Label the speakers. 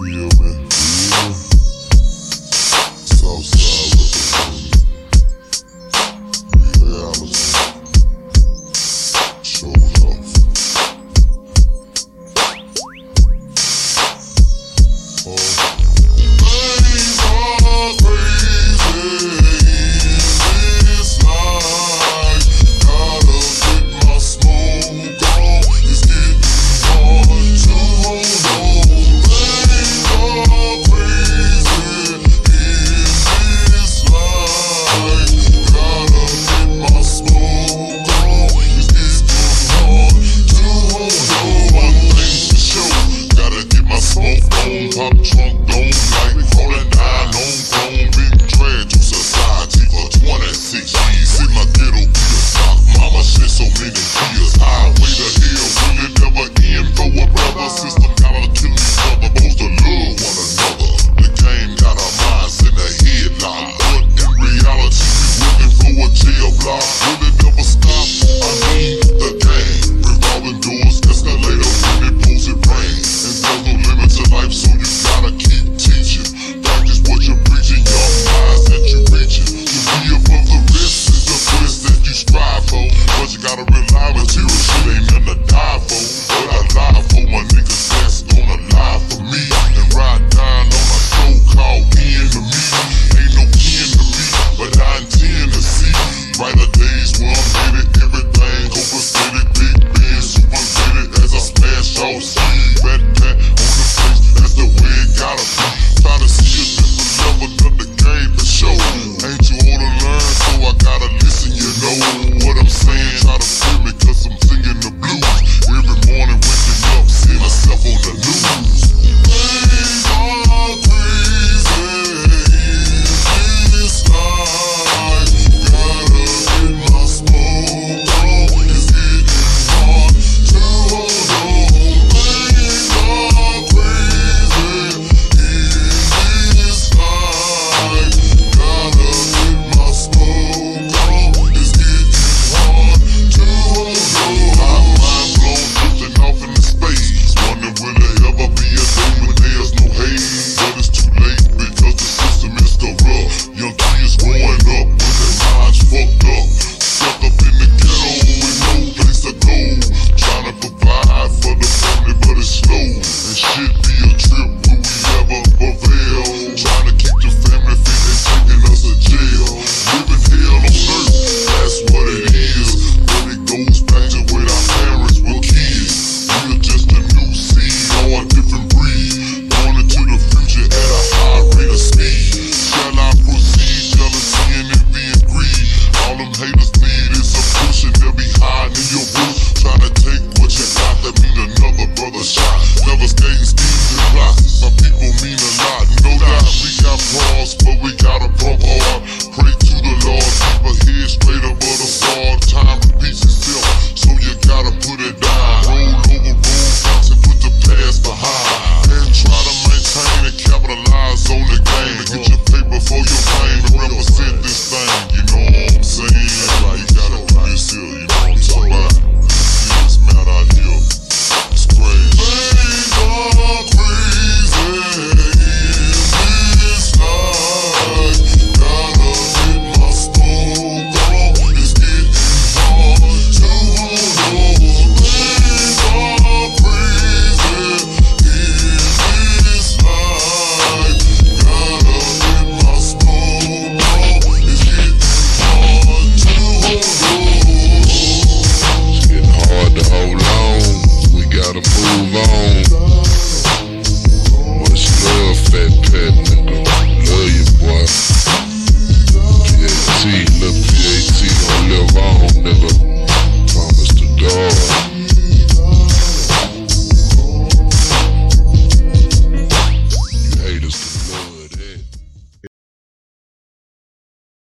Speaker 1: feel top trunk them haters need is some cushion. They'll be hiding in your roof, trying to take what you got. That mean another brother shot. Never skating, schemes and plots. My people mean a lot, no doubt. We got flaws, but we gotta pump hard. Pray to the Lord, keep a head straight above the wall. Time for pieces built, so you gotta put it down. Roll over roadblocks and put the past behind. Then try to maintain and capitalize on the game and get your paper for your